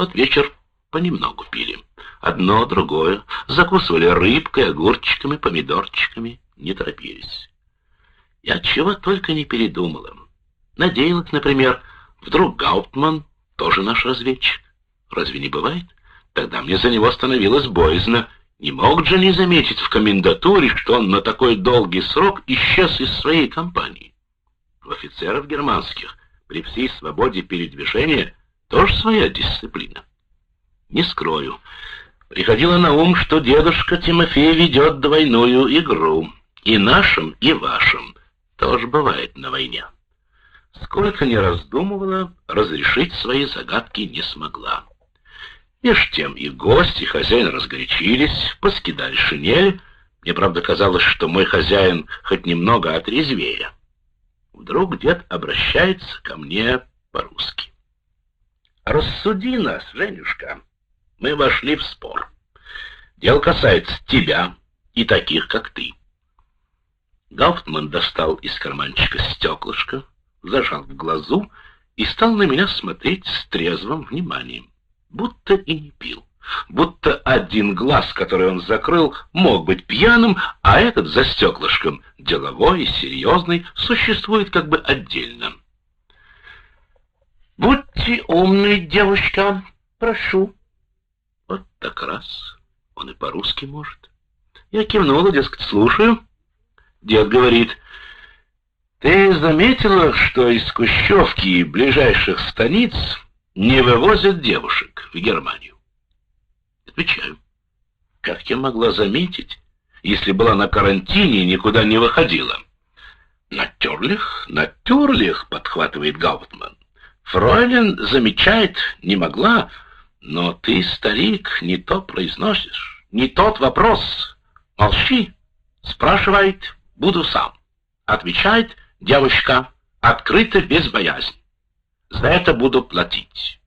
тот вечер понемногу пили. Одно, другое. Закусывали рыбкой, огурчиками, помидорчиками. Не торопились. Я чего только не передумала. Надеялась, например, вдруг Гауптман тоже наш разведчик. Разве не бывает? Тогда мне за него становилось боязно. Не мог же не заметить в комендатуре, что он на такой долгий срок исчез из своей компании. У офицеров германских при всей свободе передвижения тоже своя дисциплина. Не скрою, приходило на ум, что дедушка Тимофей ведет двойную игру. И нашим, и вашим тоже бывает на войне. Сколько ни раздумывала, разрешить свои загадки не смогла. Меж тем и гость, и хозяин разгорячились, поскидали шинель. Мне, правда, казалось, что мой хозяин хоть немного отрезвее. Вдруг дед обращается ко мне по-русски. «Рассуди нас, Женюшка. Мы вошли в спор. Дело касается тебя и таких, как ты». Гауптман достал из карманчика стеклышко, зажал в глазу и стал на меня смотреть с трезвым вниманием будто и не пил. Будто один глаз, который он закрыл, мог быть пьяным, а этот за стеклышком, деловой и серьезный, существует как бы отдельно. «Будьте умны, девочка, прошу». Вот так раз, он и по-русски может. Я кивнула, дескать, слушаю. Дед говорит, «Ты заметила, что из Кущевки и ближайших станиц не вывозят девушек в Германию. Отвечаю. Как я могла заметить, если была на карантине и никуда не выходила? На терлих, на терлих, подхватывает Гауптман. Фройлен замечает, не могла, но ты, старик, не то произносишь, не тот вопрос. Молчи, спрашивает, буду сам. Отвечает девушка, открыто, без боязни. За это буду платить.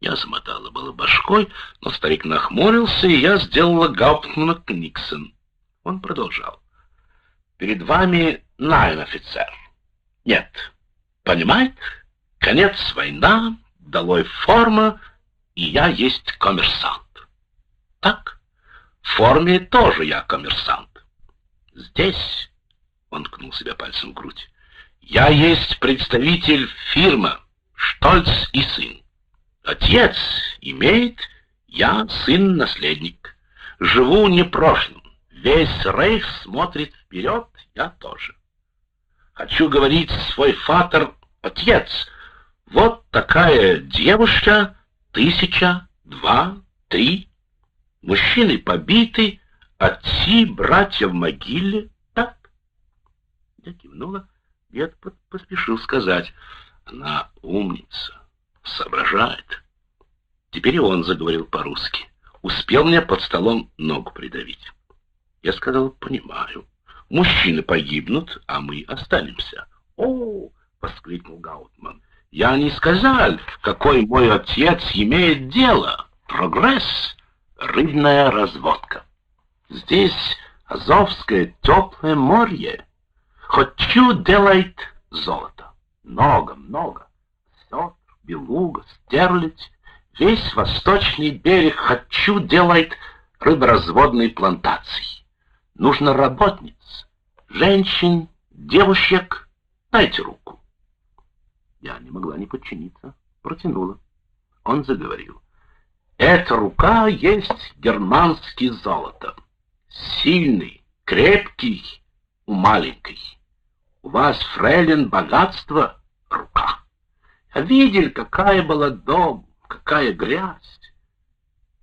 Я замотала было башкой, но старик нахмурился, и я сделала Гауптмана Книксон. Он продолжал. Перед вами найн офицер. Нет. Понимает? Конец война, долой форма, и я есть коммерсант. Так? В форме тоже я коммерсант. Здесь, он ткнул себя пальцем в грудь, я есть представитель фирмы Штольц и сын. Отец имеет, я сын-наследник. Живу не прошлым. Весь рейх смотрит вперед, я тоже. Хочу говорить свой фатер, отец. Вот такая девушка, тысяча, два, три. Мужчины побиты, отцы, братья в могиле. Так? Я кивнула. Дед поспешил сказать, она умница, соображает. Теперь и он заговорил по-русски. Успел мне под столом ногу придавить. Я сказал, понимаю. Мужчины погибнут, а мы останемся. О, воскликнул Гаутман. Я не сказал, какой мой отец имеет дело. Прогресс, рыбная разводка. Здесь Азовское теплое море. Хочу делать золото. Много, много. Сетр, белуга, стерлядь. Весь восточный берег хочу делать рыборазводной плантацией. Нужно работниц, женщин, девушек. Дайте руку. Я не могла не подчиниться. Протянула. Он заговорил. Эта рука есть германский золото. Сильный, крепкий, у маленькой. У вас, фрейлин, богатство, рука. А видели, какая была дом, какая грязь.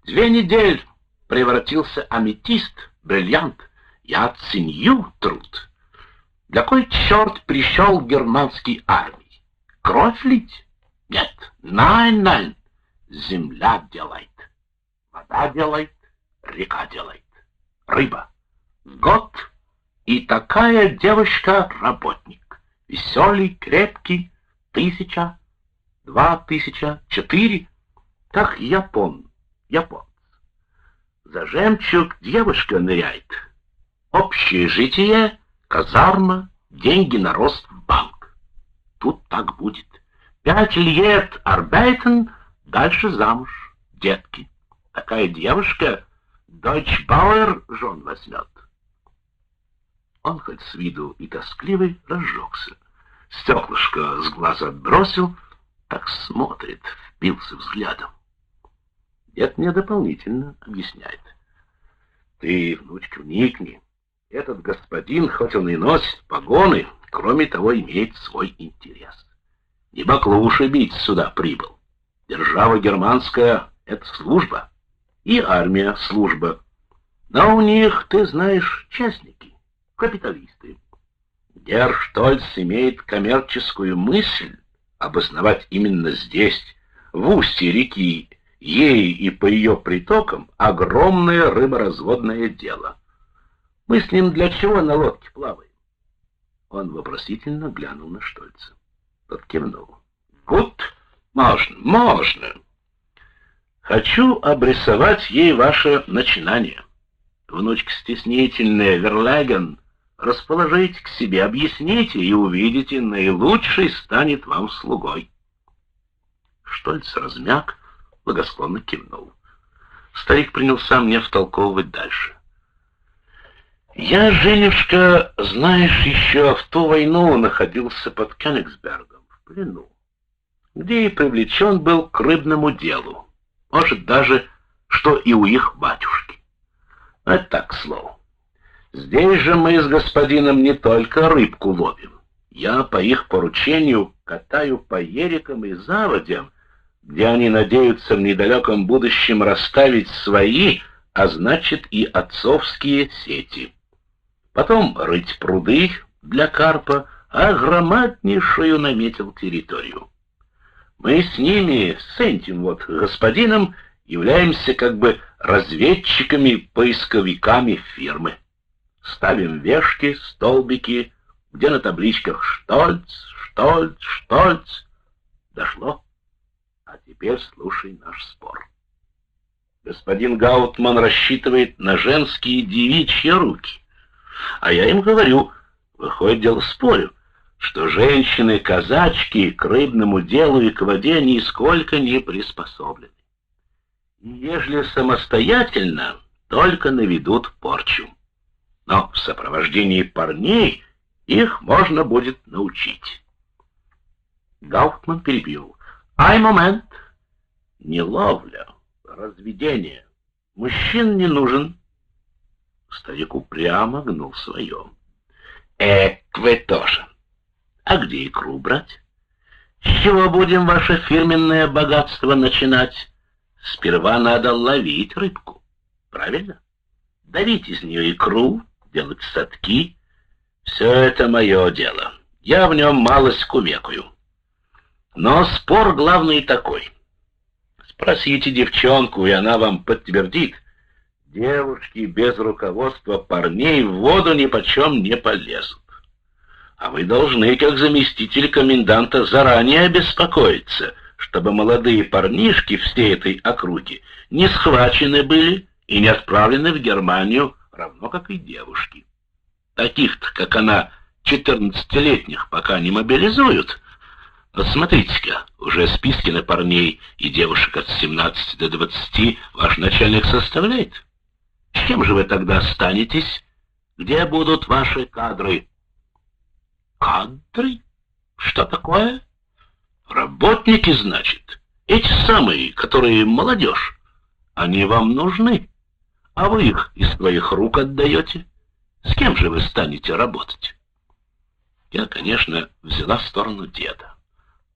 Две недели превратился аметист, бриллиант. Я ценю труд. Для кой черт пришел германский армии? Кровь? Нет. Найн, найн. Земля делает. Вода делает. Река делает. Рыба. Год и такая девочка-работник. Веселый, крепкий, тысяча, два тысяча, четыре. Так я помню, я помню. За жемчуг девушка ныряет. Общее житие, казарма, деньги на рост в банк. Тут так будет. Пять лет арбейтен, Дальше замуж, детки. Такая девушка Дойчбауэр жен возьмет. Он хоть с виду и тоскливый разжегся. Стеклышко с глаза отбросил, так смотрит, впился взглядом. Дед мне дополнительно объясняет. Ты, внучка, вникни. Этот господин, хоть он и носит погоны, кроме того, имеет свой интерес. Не баклуши бить сюда прибыл. Держава германская — это служба, и армия — служба. Но у них, ты знаешь, частники, капиталисты. Герр Штольц имеет коммерческую мысль обосновать именно здесь, в устье реки, ей и по ее притокам огромное рыборазводное дело. Мы с ним для чего на лодке плаваем? Он вопросительно глянул на Штольца. Тот кивнул. Вот, можно, можно. Хочу обрисовать ей ваше начинание. Внучка стеснительная, Верлаген, расположите к себе, объясните, и увидите, наилучший станет вам слугой. Штольц размяк, благосклонно кивнул. Старик принялся мне втолковывать дальше. Я, Женюшка, знаешь, еще в ту войну находился под Кёнигсбергом, в плену, где и привлечен был к рыбному делу. Может, даже, что и у их батюшки. Это так, к слову. Здесь же мы с господином не только рыбку ловим. Я по их поручению катаю по ерикам и заводям, где они надеются в недалеком будущем расставить свои, а значит и отцовские сети. Потом рыть пруды для карпа, а громаднейшую наметил территорию. Мы с ними, с этим вот господином, являемся как бы разведчиками-поисковиками фирмы. Ставим вешки, столбики, где на табличках «Штольц», «Штольц», «Штольц». Дошло. А теперь слушай наш спор. Господин Гаутман рассчитывает на женские девичьи руки. А я им говорю, выходит дело спорю, что женщины-казачки к рыбному делу и к воде нисколько не приспособлены. Ежели самостоятельно, только наведут порчу но в сопровождении парней их можно будет научить. Гауптман перебил. «Ай, момент! Не ловля, разведение. Мужчин не нужен». Старик упрямо гнул свое. «Эк, тоже. А где икру брать? С чего будем ваше фирменное богатство начинать? Сперва надо ловить рыбку, правильно? Давить из нее икру, делать садки. Все это мое дело. Я в нем малость кумекаю. Но спор главный такой. Спросите девчонку, и она вам подтвердит. Девушки без руководства парней в воду ни почем не полезут. А вы должны, как заместитель коменданта, заранее обеспокоиться, чтобы молодые парнишки всей этой округи не схвачены были и не отправлены в Германию равно как и девушки. Таких-то, как она, четырнадцатилетних пока не мобилизуют. Вот смотрите-ка, уже списки на парней и девушек от 17 до 20 ваш начальник составляет. С чем же вы тогда останетесь? Где будут ваши кадры? Кадры? Что такое? Работники, значит. Эти самые, которые молодежь. Они вам нужны а вы их из своих рук отдаете. С кем же вы станете работать? Я, конечно, взяла в сторону деда.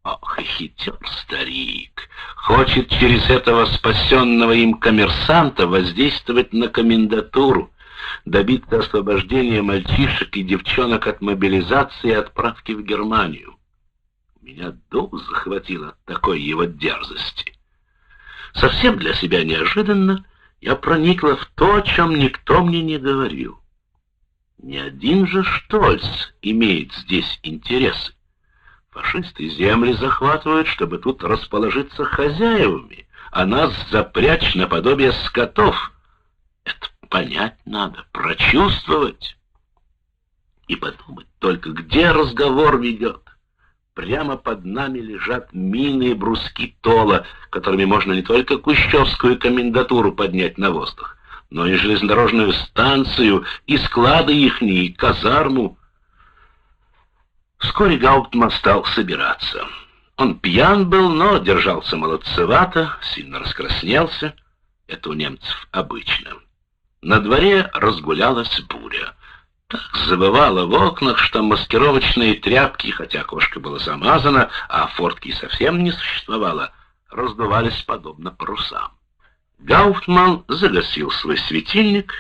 Ох, хитер старик. Хочет через этого спасенного им коммерсанта воздействовать на комендатуру, добиться освобождения мальчишек и девчонок от мобилизации и отправки в Германию. Меня дух захватило от такой его дерзости. Совсем для себя неожиданно я проникла в то, о чем никто мне не говорил. Ни один же Штольц имеет здесь интересы. Фашисты земли захватывают, чтобы тут расположиться хозяевами, а нас запрячь наподобие скотов. Это понять надо, прочувствовать. И подумать только, где разговор ведет. прямо под нами лежат мины и бруски тола, которыми можно не только Кущевскую комендатуру поднять на воздух, но и железнодорожную станцию, и склады ихние, и казарму. Вскоре Гауптман стал собираться. Он пьян был, но держался молодцевато, сильно раскраснелся. Это у немцев обычно. На дворе разгулялась буря. Так забывало в окнах, что маскировочные тряпки, хотя окошко было замазано, а фортки совсем не существовало, раздувались подобно парусам. Гауфтман загасил свой светильник,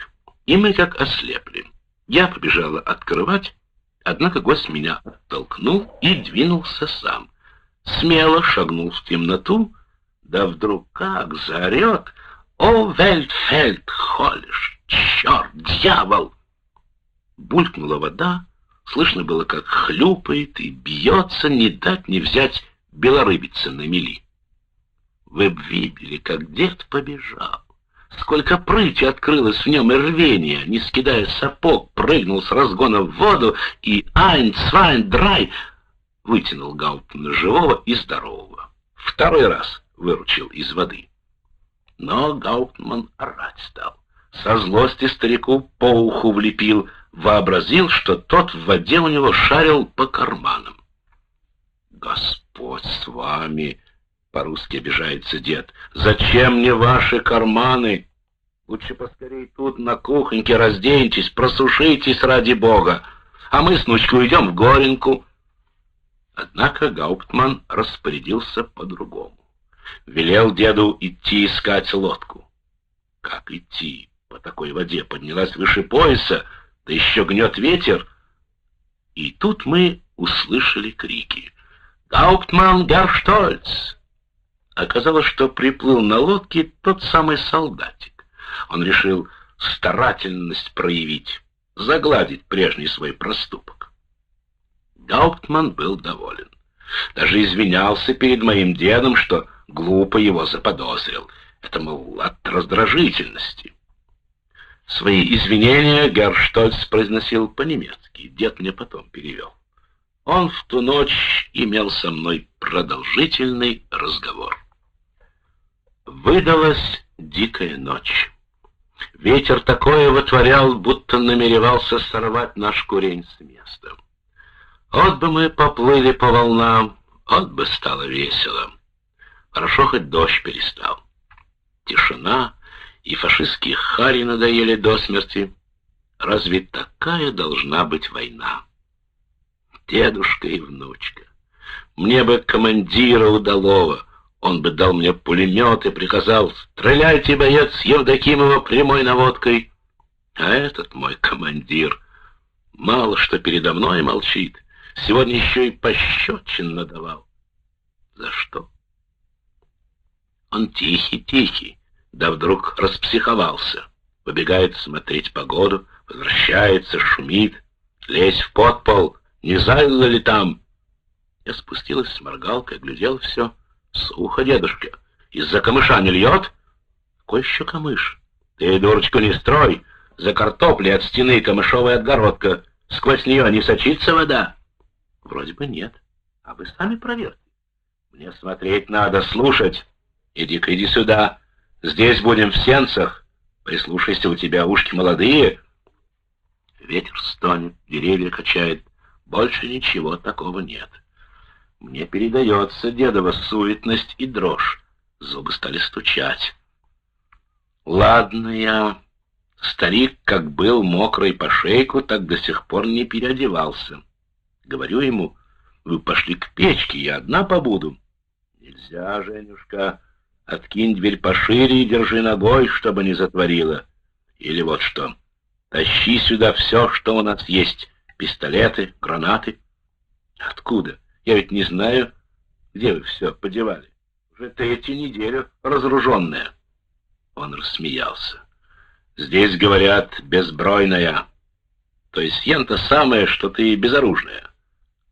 и мы как ослепли. Я побежала открывать, однако гость меня оттолкнул и двинулся сам. Смело шагнул в темноту, да вдруг как заорет «О, Вельтфельд, холиш! Черт, дьявол!» Булькнула вода, слышно было, как хлюпает и бьется, не дать не взять белорыбица на мели. Вы б видели, как дед побежал. Сколько прыти открылось в нем и рвения, не скидая сапог, прыгнул с разгона в воду и «Айн, цвайн, драй!» вытянул Гауптмана живого и здорового. Второй раз выручил из воды. Но Гауптман орать стал. Со злости старику по уху влепил, вообразил, что тот в воде у него шарил по карманам. «Господь с вами!» По-русски обижается дед. «Зачем мне ваши карманы? Лучше поскорей тут на кухоньке разденьтесь, просушитесь ради бога, а мы с внучкой уйдем в Горенку». Однако Гауптман распорядился по-другому. Велел деду идти искать лодку. Как идти? По такой воде поднялась выше пояса, да еще гнет ветер. И тут мы услышали крики. «Гауптман Герштольц!» Оказалось, что приплыл на лодке тот самый солдатик. Он решил старательность проявить, загладить прежний свой проступок. Гауптман был доволен. Даже извинялся перед моим дедом, что глупо его заподозрил. Это, мол, от раздражительности. Свои извинения Герштольц произносил по-немецки, дед мне потом перевел. Он в ту ночь имел со мной продолжительный разговор. Выдалась дикая ночь. Ветер такое вытворял, будто намеревался сорвать наш курень с места. Вот бы мы поплыли по волнам, вот бы стало весело. Хорошо, хоть дождь перестал. Тишина и фашистские хари надоели до смерти. Разве такая должна быть война? Дедушка и внучка. Мне бы командира удалого. Он бы дал мне пулемет и приказал «Стреляйте, боец Евдокимова прямой наводкой!» А этот мой командир мало что передо мной молчит. Сегодня еще и пощечин надавал. За что? Он тихий-тихий, да вдруг распсиховался. Побегает смотреть погоду, возвращается, шумит. Лезь в подпол, не залило ли там? Я спустилась с моргалкой, глядел все. Сухо, дедушка. Из-за камыша не льет? Какой еще камыш? Ты, дурочку, не строй. За картопли от стены камышовая отгородка. Сквозь нее не сочится вода? Вроде бы нет. А вы сами проверьте. Мне смотреть надо, слушать. Иди-ка, иди сюда. Здесь будем в сенцах. Прислушайся, у тебя ушки молодые. Ветер стонет, деревья качает. Больше ничего такого нет. Мне передается дедова суетность и дрожь. Зубы стали стучать. Ладно я. Старик, как был мокрый по шейку, так до сих пор не переодевался. Говорю ему, вы пошли к печке, я одна побуду. Нельзя, Женюшка, откинь дверь пошире и держи ногой, чтобы не затворила. Или вот что, тащи сюда все, что у нас есть, пистолеты, гранаты. Откуда? Я ведь не знаю, где вы все подевали. Уже третью неделю разоруженная. Он рассмеялся. Здесь, говорят, безбройная. То есть ян-то самое, что ты безоружная.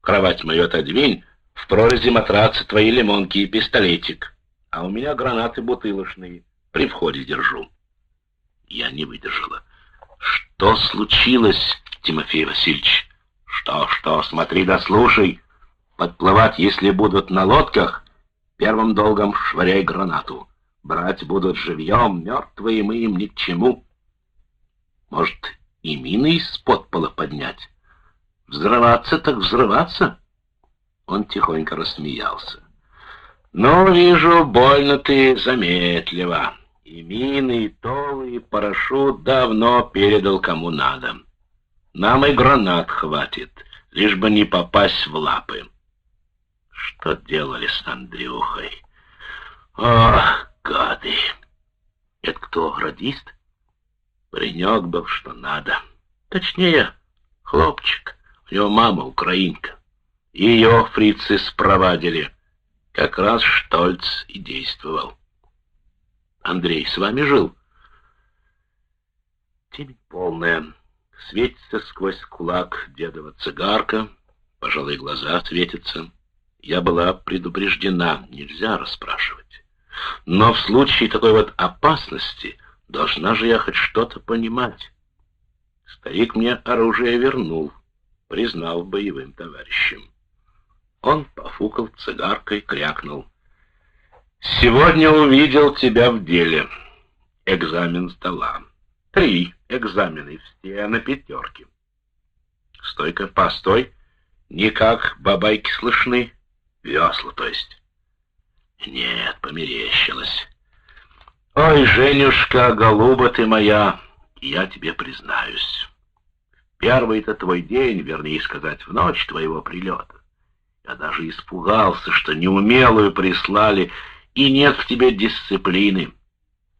Кровать мою отодвинь, в прорези матраца твои лимонки и пистолетик. А у меня гранаты бутылочные. При входе держу. Я не выдержала. Что случилось, Тимофей Васильевич? Что, что, смотри да слушай. Подплывать, если будут на лодках, первым долгом швыряй гранату. Брать будут живьем, мертвые мы им ни к чему. Может, и мины из-под пола поднять? Взрываться так взрываться? Он тихонько рассмеялся. «Ну, вижу, больно ты заметливо. И мины, и толы, и парашют давно передал кому надо. Нам и гранат хватит, лишь бы не попасть в лапы. Что делали с Андрюхой? Ох, гады! Это кто, радист? Паренек был, что надо. Точнее, хлопчик. У него мама украинка. Ее фрицы спровадили. Как раз Штольц и действовал. Андрей с вами жил? Темень полная. Светится сквозь кулак дедова цигарка. Пожалуй, глаза светятся. Я была предупреждена, нельзя расспрашивать. Но в случае такой вот опасности должна же я хоть что-то понимать. Старик мне оружие вернул, признал боевым товарищем. Он пофукал цигаркой, крякнул. «Сегодня увидел тебя в деле. Экзамен сдала. Три экзамена, все на пятерке. Стойка, постой. Никак бабайки слышны. Весла, то есть. Нет, померещилась. Ой, Женюшка, голуба ты моя, я тебе признаюсь. Первый-то твой день, вернее сказать, в ночь твоего прилета. Я даже испугался, что неумелую прислали, и нет в тебе дисциплины.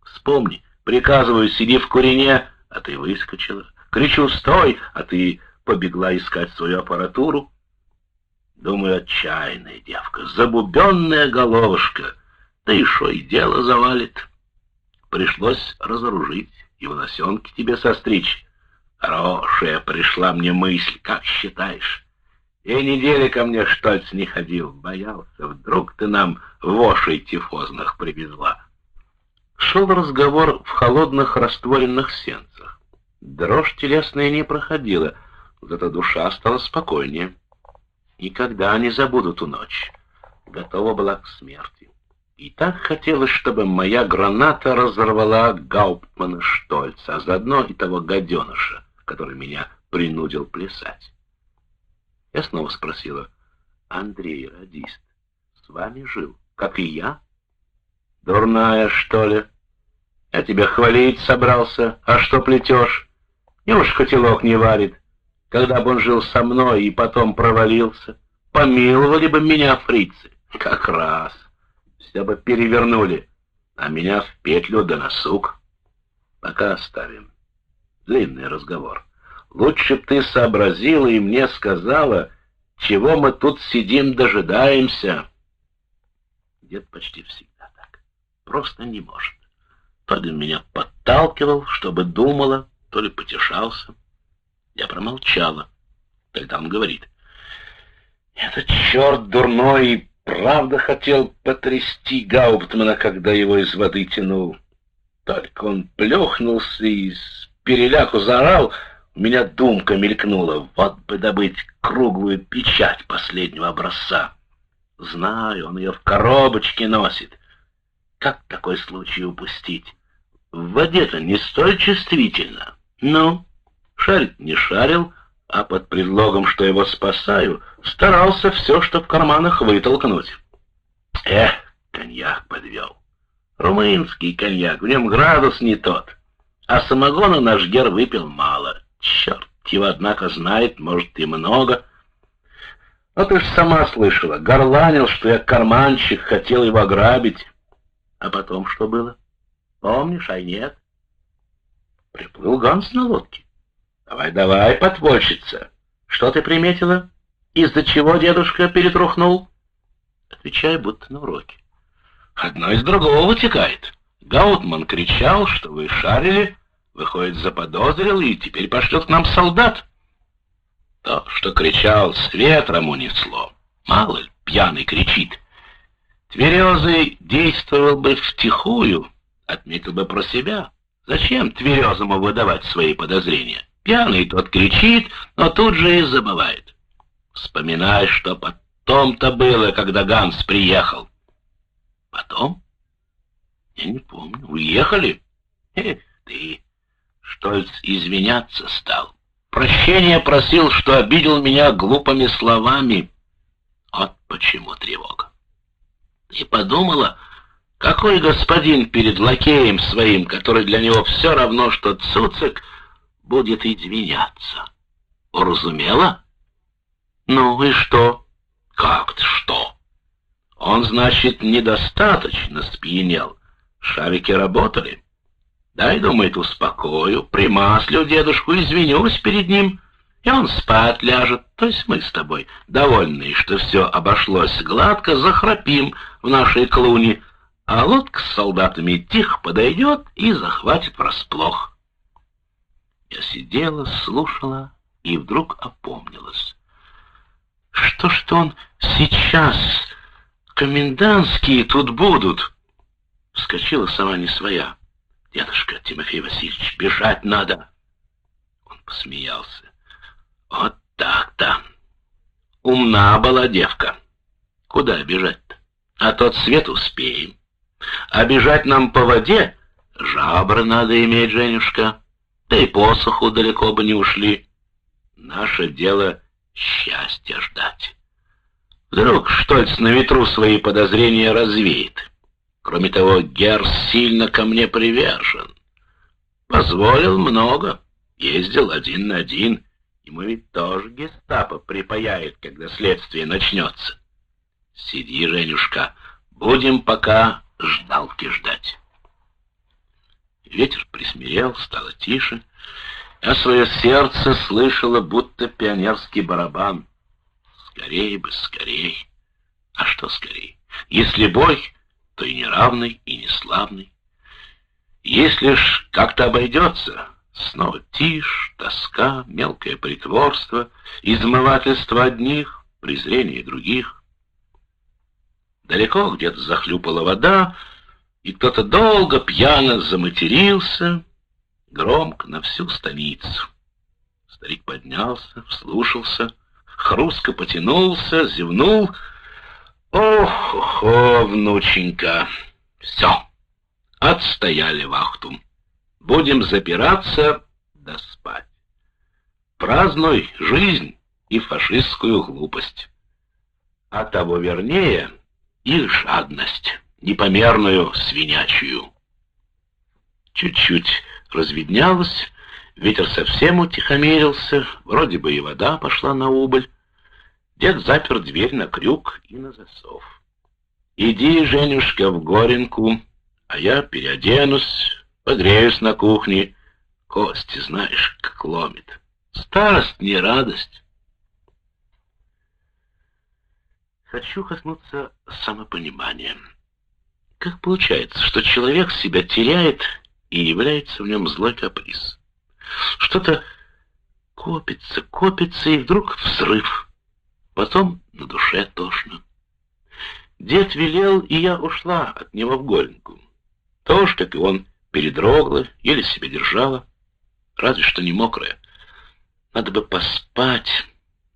Вспомни, приказываю, сиди в курине, а ты выскочила. Кричу, стой, а ты побегла искать свою аппаратуру. Думаю, отчаянная девка, забубенная головушка, да и шо и дело завалит. Пришлось разоружить и волосенки тебе состричь. Хорошая пришла мне мысль, как считаешь? И недели ко мне Штольц не ходил, боялся, вдруг ты нам вошей тифозных привезла. Шел разговор в холодных растворенных сенцах. Дрожь телесная не проходила, зато душа стала спокойнее. Никогда не забуду ту ночь. Готова была к смерти. И так хотелось, чтобы моя граната разорвала Гауптмана Штольца, а заодно и того гаденыша, который меня принудил плясать. Я снова спросила, Андрей, радист, с вами жил, как и я? Дурная, что ли? Я тебя хвалить собрался, а что плетешь? Неуж котелок не варит? Когда бы он жил со мной и потом провалился. Помиловали бы меня фрицы. Как раз. Все бы перевернули, а меня в петлю да на. Пока оставим. Длинный разговор. Лучше б ты сообразила и мне сказала, чего мы тут сидим дожидаемся. Дед почти всегда так. Просто не может. То ли меня подталкивал, чтобы думала, то ли потешался. Я промолчала. Тогда он говорит. Этот черт дурной и правда хотел потрясти Гауптмана, когда его из воды тянул. Только он плюхнулся и с переляку заорал, у меня думка мелькнула, вот бы добыть круглую печать последнего образца. Знаю, он ее в коробочке носит. Как такой случай упустить? В воде-то не столь чувствительно. Ну, Шарить не шарил, а под предлогом, что его спасаю, старался все, что в карманах вытолкнуть. Эх, коньяк подвел. Румынский коньяк, в нем градус не тот. А самогона наш гер выпил мало. Черт его, однако, знает, может, и много. Но ты ж сама слышала, горланил, что я карманщик, хотел его ограбить. А потом что было? Помнишь, а нет? Приплыл Ганс на лодке. Давай, давай, подвольщица. Что ты приметила? Из-за чего дедушка перетрухнул? Отвечай, будто на уроке. Одно из другого вытекает. Гаутман кричал, что вы шарили, выходит, заподозрил и теперь пошлет к нам солдат. То, что кричал, с ветром унесло. Мало ли, пьяный кричит. Тверезый действовал бы втихую, отметил бы про себя. Зачем тверезому выдавать свои подозрения? Пьяный тот кричит, но тут же и забывает. Вспоминай, что Потом-то было, когда Ганс приехал. Потом? Я не помню. Уехали? Эх ты. Штольц извиняться стал. Прощения просил, что обидел меня глупыми словами. Вот почему тревога. И подумала, какой господин перед лакеем своим, который для него все равно, что цуцик, будет извиняться. Уразумела? Ну и что? Как-то что? Он, значит, недостаточно спьянел. Шарики работали. Дай, думает, успокою, примаслю дедушку, извинюсь перед ним, и он спать ляжет. То есть мы с тобой, довольные, что все обошлось гладко, захрапим в нашей клуне, а лодка с солдатами тихо подойдет и захватит врасплох. Я сидела, слушала и вдруг опомнилась. Что что он сейчас? Комендантские тут будут. Вскочила сама не своя. Дедушка Тимофей Васильевич, бежать надо. Он посмеялся. Вот так-то. Умна была девка. Куда бежать-то? А тот свет успеем. А бежать нам по воде жабры надо иметь, Женюшка. Да и посоху далеко бы не ушли. Наше дело счастья ждать. Вдруг Штольц на ветру свои подозрения развеет. Кроме того, Герр сильно ко мне привержен. Позволил много, ездил один на один. Ему ведь тоже гестапо припаяет, когда следствие начнется. Сиди, Женюшка, будем пока ждалки ждать. Ветер присмирел, стало тише, а свое сердце слышало, будто пионерский барабан. Скорее бы, скорей. А что скорей? Если бой, то и неравный, и не славный. Если ж как-то обойдется, снова тишь, тоска, мелкое притворство, измывательство одних, презрение других. Далеко где-то захлюпала вода, и кто-то долго пьяно заматерился, громко на всю станицу. Старик поднялся, вслушался, хрустко потянулся, зевнул — Ох, о, внученька, все, отстояли вахту. Будем запираться да спать. Празднуй жизнь и фашистскую глупость. А того вернее их жадность, непомерную свинячью. Чуть-чуть разведнялось, ветер совсем утихомирился, вроде бы и вода пошла на убыль. Дед запер дверь на крюк и на засов. «Иди, Женюшка, в горенку, а я переоденусь, погреюсь на кухне. Кости, знаешь, как ломит. Старость не радость». Хочу коснуться самопонимания. Как получается, что человек себя теряет и является в нем злой каприз? Что-то копится, копится, и вдруг взрыв — Потом на душе тошно. Дед велел, и я ушла от него в голеньку. Тоже, как и он, передрогла, еле себя держала, разве что не мокрая. Надо бы поспать,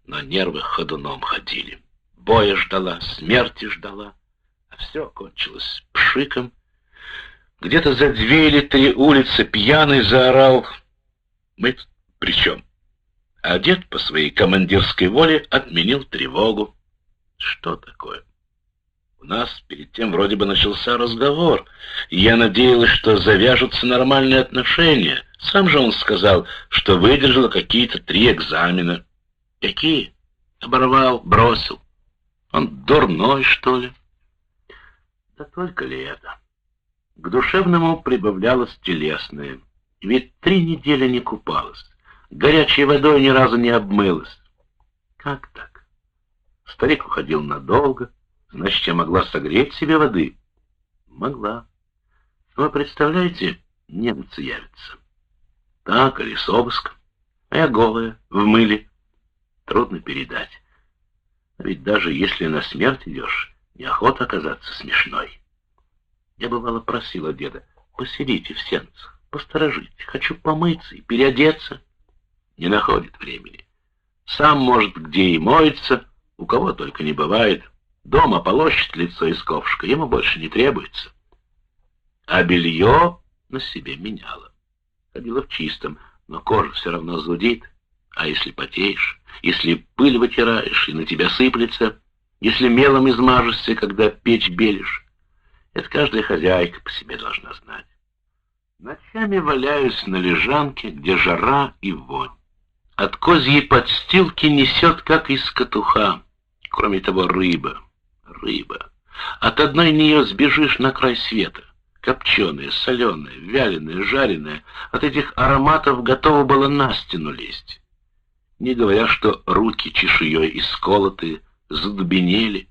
но нервы ходуном ходили. Боя ждала, смерти ждала, все кончилось пшиком. Где-то за две или три улицы пьяный заорал. Мы при чем? а дед по своей командирской воле отменил тревогу. Что такое? У нас перед тем вроде бы начался разговор, я надеялась, что завяжутся нормальные отношения. Сам же он сказал, что выдержал какие-то три экзамена. Какие? Оборвал, бросил. Он дурной, что ли? Да только ли это? К душевному прибавлялось телесное, ведь три недели не купалась горячей водой ни разу не обмылась. Как так? Старик уходил надолго, значит, я могла согреть себе воды. Могла. Вы представляете, немцы явятся. Так, или с обыском. А я голая, в мыле. Трудно передать. А ведь даже если на смерть идешь, неохота оказаться смешной. Я бывало просила деда, посидите в сенцах, посторожите, хочу помыться и переодеться не находит времени. Сам, может, где и моется, У кого только не бывает. Дома полощет лицо из ковшика, ему больше не требуется. А белье на себе меняла. Ходила в чистом, но кожа все равно зудит. А если потеешь, если пыль вытираешь и на тебя сыплется, если мелом измажешься, когда печь белишь, это каждая хозяйка по себе должна знать. Ночами валяюсь на лежанке, где жара и вонь. От козьей подстилки несет, как из катуха. Кроме того, рыба, рыба. От одной нее сбежишь на край света. Копченая, соленая, вяленая, жареная. От этих ароматов готово было на стену лезть. Не говоря, что руки чешуей исколотые, задубенели.